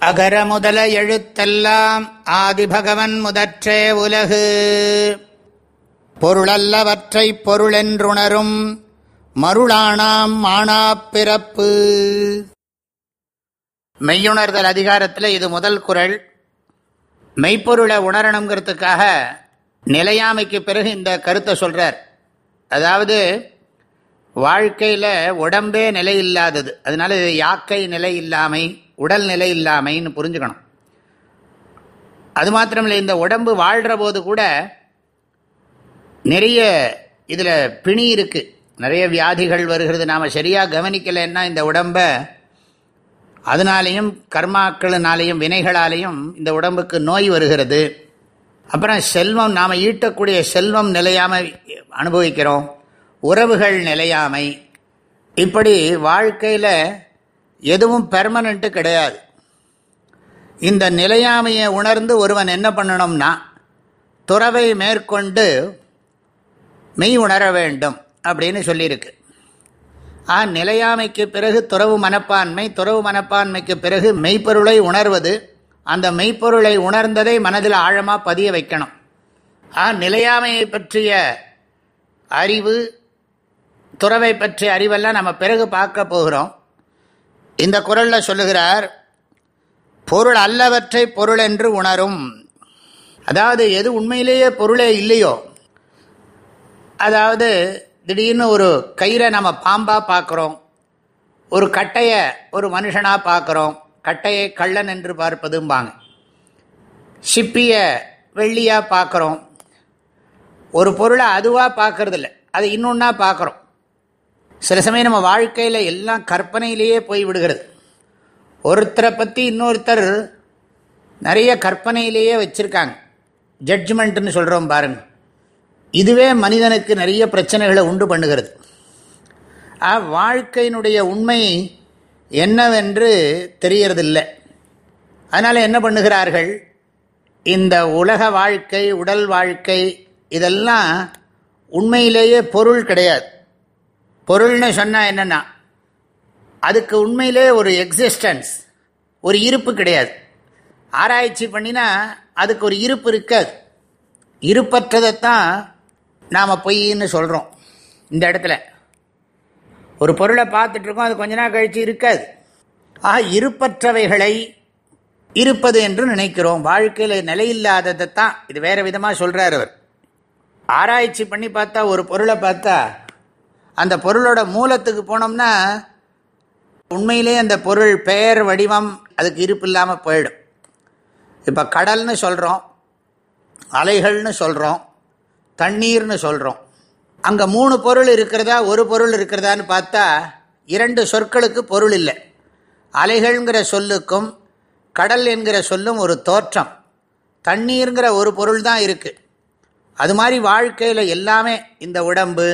அகர முதல எழுத்தெல்லாம் ஆதிபகவன் முதற்றே உலகு. பொருளல்லவற்றை பொருளென்றுணரும் மருளானாம் மானாப்பிறப்பு. மெய்யுணர்தல் அதிகாரத்தில் இது முதல் குரல். மெய்ப்பொருளை உணரணுங்கிறதுக்காக நிலையாமைக்கு பிறகு இந்த கருத்தை சொல்கிறார் அதாவது வாழ்க்கையில் உடம்பே நிலை இல்லாதது அதனால இது யாக்கை நிலை இல்லாமை உடல் நிலை இல்லாமைன்னு புரிஞ்சுக்கணும். அது மாத்திரமில்லை இந்த உடம்பு வாழ்கிற போது கூட நிறைய இதில் பிணி இருக்குது நிறைய வியாதிகள் வருகிறது. நாம் சரியாக கவனிக்கலைன்னா இந்த உடம்பை அதனாலேயும் கர்மாக்களினாலேயும் வினைகளாலேயும் இந்த உடம்புக்கு நோய் வருகிறது. அப்புறம் செல்வம் நாம் ஈட்டக்கூடிய செல்வம் நிலையாமல் அனுபவிக்கிறோம். உறவுகள் நிலையாமை. இப்படி வாழ்க்கையில் எதுவும் பெர்மனண்ட்டு கிடையாது. இந்த நிலையாமையை உணர்ந்து ஒருவன் என்ன பண்ணணும்னா துறவை மேற்கொண்டு மெய் உணர வேண்டும் அப்படின்னு சொல்லியிருக்கு. ஆ நிலையாமைக்கு பிறகு துறவு மனப்பான்மை துறவு மனப்பான்மைக்கு பிறகு மெய்ப்பொருளை உணர்வது அந்த மெய்ப்பொருளை உணர்ந்ததை மனதில் ஆழமாக பதிய வைக்கணும். ஆ நிலையாமையை பற்றிய அறிவு துறவை பற்றிய அறிவெல்லாம் நம்ம பிறகு பார்க்க போகிறோம். இந்த குரலில் சொல்லுகிறார் பொருள் அல்லவற்றை பொருள் என்று உணரும். அதாவது எது உண்மையிலேயே பொருளே இல்லையோ அதாவது திடீர்னு ஒரு கயிறை நம்ம பாம்பாக பார்க்குறோம் ஒரு கட்டையை ஒரு மனுஷனாக பார்க்குறோம் கட்டையை கள்ளன் என்று பார்ப்பதும்பாங்க. சிப்பியை வெள்ளியாக பார்க்குறோம். ஒரு பொருளை அதுவாக பார்க்கறதில்ல அது இன்னொன்னா பார்க்குறோம். சில சமயம் நம்ம வாழ்க்கையில் எல்லாம் கற்பனையிலேயே போய் விடுகிறது. ஒருத்தரை பற்றி இன்னொருத்தர் நிறைய கற்பனையிலேயே வச்சுருக்காங்க. ஜட்ஜ்மெண்ட்டுன்னு சொல்கிறோம் பாருங்கள் இதுவே மனிதனுக்கு நிறைய பிரச்சனைகளை உண்டு பண்ணுகிறது. வாழ்க்கையினுடைய உண்மை என்னவென்று தெரியறதில்லை. அதனால் என்ன பண்ணுகிறார்கள்? இந்த உலக வாழ்க்கை உடல் வாழ்க்கை இதெல்லாம் உண்மையிலேயே பொருள் கிடையாது. பொருள்னு சொன்னால் என்னென்னா அதுக்கு உண்மையிலே ஒரு எக்ஸிஸ்டன்ஸ் ஒரு இருப்பு கிடையாது. ஆராய்ச்சி பண்ணினா அதுக்கு ஒரு இருப்பு இருக்காது. இருப்பற்றதைத்தான் நாம் பொய்ன்னு சொல்கிறோம் இந்த இடத்துல. ஒரு பொருளை பார்த்துட்ருக்கோம் அது கொஞ்ச நாள் கழித்து இருக்காது. ஆக இருப்பற்றவைகளை இருப்பது என்று நினைக்கிறோம். வாழ்க்கையில் நிலையில்லாததை தான் இது வேறு விதமாக சொல்கிறார் அவர். ஆராய்ச்சி பண்ணி பார்த்தா ஒரு பொருளை பார்த்தா அந்த பொருளோட மூலத்துக்கு போனோம்னா உண்மையிலே அந்த பொருள் பெயர் வடிவம் அதுக்கு இருப்பு இல்லாமல் போயிடும். இப்போ கடல்னு சொல்கிறோம் அலைகள்னு சொல்கிறோம் தண்ணீர்னு சொல்கிறோம் அங்கே மூணு பொருள் இருக்கிறதா ஒரு பொருள் இருக்கிறதான்னு பார்த்தா இரண்டு சொற்களுக்கு பொருள் இல்லை. அலைகள்ங்கிற சொல்லுக்கும் கடல் என்கிற சொல்லும் ஒரு தோற்றம். தண்ணீருங்கிற ஒரு பொருள் தான் இருக்குது அது மாதிரி வாழ்க்கையில் எல்லாமே இந்த உடம்பு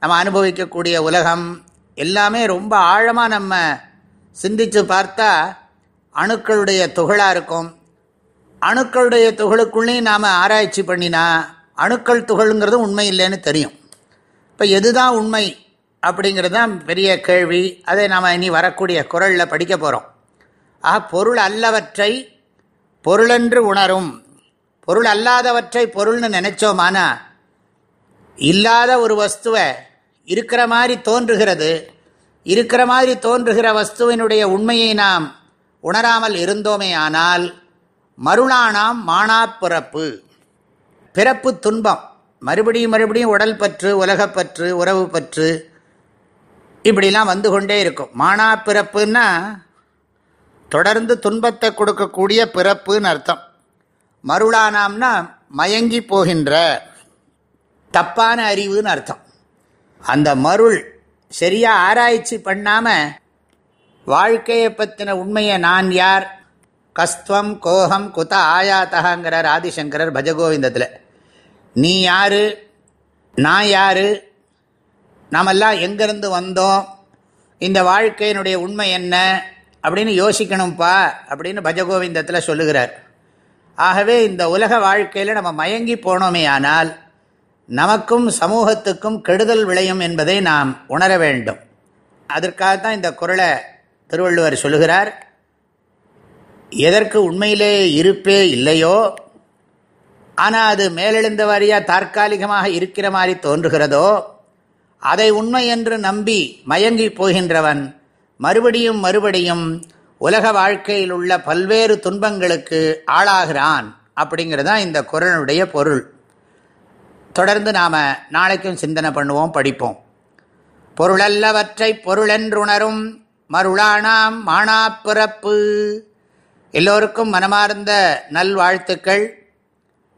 நம்ம அனுபவிக்கக்கூடிய உலகம் எல்லாமே ரொம்ப ஆழமாக நம்ம சிந்தித்து பார்த்தா அணுக்களுடைய துகளாக இருக்கும். அணுக்களுடைய துகளுக்குள்ளேயும் நாம் ஆராய்ச்சி பண்ணினா அணுக்கள் துகள்ங்கிறது உண்மை இல்லைன்னு தெரியும். இப்போ எதுதான் உண்மை அப்படிங்கிறது தான் பெரிய கேள்வி. அதை நாம் இனி வரக்கூடிய குரலில் படிக்க போகிறோம் ஆக பொருள் அல்லவற்றை பொருளென்று உணரும். பொருள் அல்லாதவற்றை பொருள்னு நினைச்சோமானா? இல்லாத ஒரு வஸ்துவை இருக்கிற மாதிரி தோன்றுகிறது இருக்கிற மாதிரி தோன்றுகிற வஸ்துவினுடைய உண்மையை நாம் உணராமல் இருந்தோமே ஆனால் மருளானாம் மானாப்பிறப்பு பிறப்பு. துன்பம். மறுபடியும் மறுபடியும் உடல் பற்று உலகப்பற்று உறவு பற்று இப்படிலாம் வந்து கொண்டே இருக்கும். மானாப்பிறப்புன்னா தொடர்ந்து துன்பத்தை கொடுக்கக்கூடிய பிறப்புன்னு அர்த்தம். மருளானாம்னா மயங்கி போகின்ற தப்பான அறிவுன்னு அர்த்தம். அந்த மருள் சரியாக ஆராய்ச்சி பண்ணாமல் வாழ்க்கையை பற்றின உண்மையை நான் யார்? கஸ்துவம் கோகம் குத ஆயாத்தகாங்கிறார் ஆதிசங்கரர் பஜகோவிந்தத்தில். நீ யார்? நான் யார்? நாமெல்லாம் எங்கேருந்து வந்தோம்? இந்த வாழ்க்கையினுடைய உண்மை என்ன? அப்படின்னு யோசிக்கணும்ப்பா அப்படின்னு பஜகோவிந்தத்தில் சொல்லுகிறார். ஆகவே இந்த உலக வாழ்க்கையில் நம்ம மயங்கி போனோமே ஆனால் நமக்கும் சமூகத்துக்கும் கெடுதல் விளையும் என்பதை நாம் உணர வேண்டும். அதற்காகத்தான் இந்த குரலை திருவள்ளுவர் சொல்லுகிறார். எதற்கு உண்மையிலே இருப்பே இல்லையோ ஆனால் அது மேலெழுந்த வாரியாக தற்காலிகமாக இருக்கிற மாதிரி தோன்றுகிறதோ அதை உண்மை என்று நம்பி மயங்கி போகின்றவன் மறுபடியும் மறுபடியும் உலக வாழ்க்கையில் உள்ள பல்வேறு துன்பங்களுக்கு ஆளாகிறான் அப்படிங்கிறது தான் இந்த குரலுடைய பொருள். தொடர்ந்து நாம் நாளைக்கும் சிந்தனை பண்ணுவோம் படிப்போம். பொருளல்லவற்றை பொருளென்றுணரும் மருளானாம் மானாப்பிறப்பு. எல்லோருக்கும் மனமார்ந்த நல்வாழ்த்துக்கள்.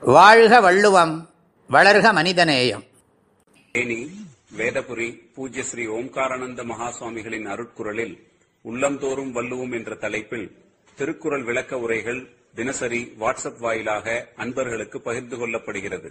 வாழ்க வள்ளுவம் வளர்க மனிதநேயம். தேனி வேதபுரி பூஜ்ய ஸ்ரீ ஓம்காரானந்த மகாசுவாமிகளின் அருட்குரலில் உள்ளந்தோறும் வள்ளுவோம் என்ற தலைப்பில் திருக்குறள் விளக்க உரைகள் தினசரி வாட்ஸ்அப் வாயிலாக அன்பர்களுக்கு பகிர்ந்து கொள்ளப்படுகிறது.